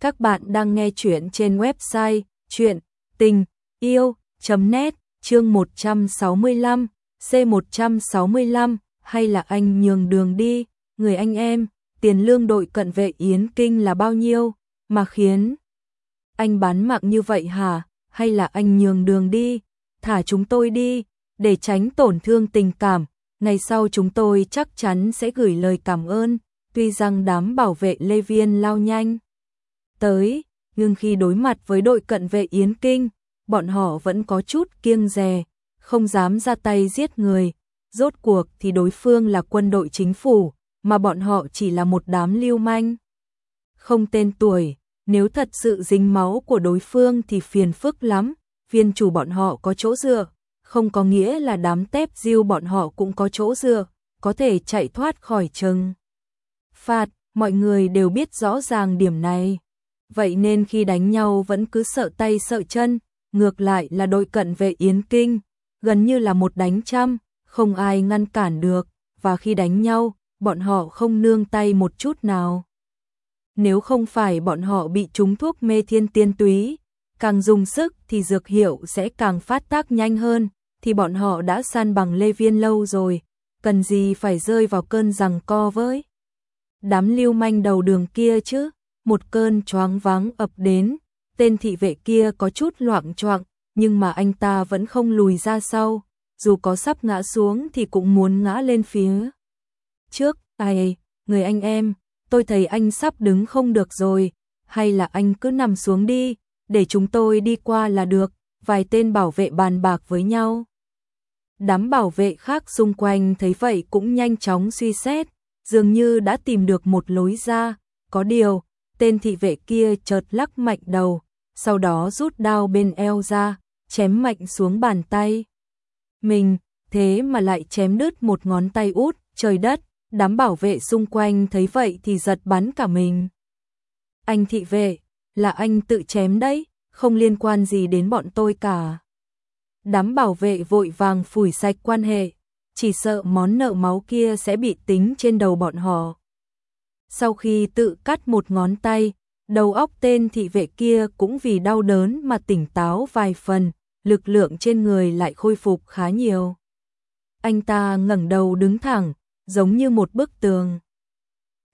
Các bạn đang nghe chuyện trên website chuyện tình yêu.net chương 165, C165 hay là anh nhường đường đi, người anh em, tiền lương đội cận vệ Yến Kinh là bao nhiêu, mà khiến anh bán mạng như vậy hả, hay là anh nhường đường đi, thả chúng tôi đi, để tránh tổn thương tình cảm, ngày sau chúng tôi chắc chắn sẽ gửi lời cảm ơn, tuy rằng đám bảo vệ Lê Viên lao nhanh tới, nhưng khi đối mặt với đội cận vệ Yến Kinh, bọn họ vẫn có chút kiêng dè, không dám ra tay giết người, rốt cuộc thì đối phương là quân đội chính phủ, mà bọn họ chỉ là một đám lưu manh. Không tên tuổi, nếu thật sự dính máu của đối phương thì phiền phức lắm, viên chủ bọn họ có chỗ dựa, không có nghĩa là đám tép diêu bọn họ cũng có chỗ dựa, có thể chạy thoát khỏi trừng. Phạt, mọi người đều biết rõ ràng điểm này. Vậy nên khi đánh nhau vẫn cứ sợ tay sợ chân, ngược lại là đội cận vệ Yến Kinh, gần như là một đánh trăm, không ai ngăn cản được, và khi đánh nhau, bọn họ không nương tay một chút nào. Nếu không phải bọn họ bị trúng thuốc mê thiên tiên túy, càng dùng sức thì dược hiệu sẽ càng phát tác nhanh hơn, thì bọn họ đã san bằng Lê Viên lâu rồi, cần gì phải rơi vào cơn rằng co với. Đám lưu manh đầu đường kia chứ, một cơn choáng váng ập đến, tên thị vệ kia có chút loạn choạng, nhưng mà anh ta vẫn không lùi ra sau, dù có sắp ngã xuống thì cũng muốn ngã lên phía. Trước, ai, người anh em, tôi thấy anh sắp đứng không được rồi, hay là anh cứ nằm xuống đi, để chúng tôi đi qua là được, vài tên bảo vệ bàn bạc với nhau. Đám bảo vệ khác xung quanh thấy vậy cũng nhanh chóng suy xét, dường như đã tìm được một lối ra, có điều, tên thị vệ kia chợt lắc mạnh đầu, sau đó rút đao bên eo ra, chém mạnh xuống bàn tay. Mình, thế mà lại chém đứt một ngón tay út, trời đất, đám bảo vệ xung quanh thấy vậy thì giật bắn cả mình. Anh thị vệ, là anh tự chém đấy, không liên quan gì đến bọn tôi cả. Đám bảo vệ vội vàng phủi sạch quan hệ, chỉ sợ món nợ máu kia sẽ bị tính trên đầu bọn họ. Sau khi tự cắt một ngón tay, đầu óc tên thị vệ kia cũng vì đau đớn mà tỉnh táo vài phần, lực lượng trên người lại khôi phục khá nhiều. Anh ta ngẩng đầu đứng thẳng, giống như một bức tường.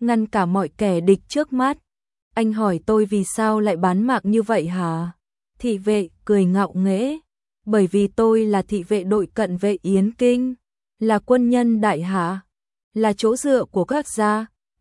Ngăn cả mọi kẻ địch trước mắt. Anh hỏi tôi vì sao lại bán mạng như vậy hả? Thị vệ cười ngạo nghễ. Bởi vì tôi là thị vệ đội cận vệ Yến Kinh, là quân nhân đại hạ, là chỗ dựa của các gia.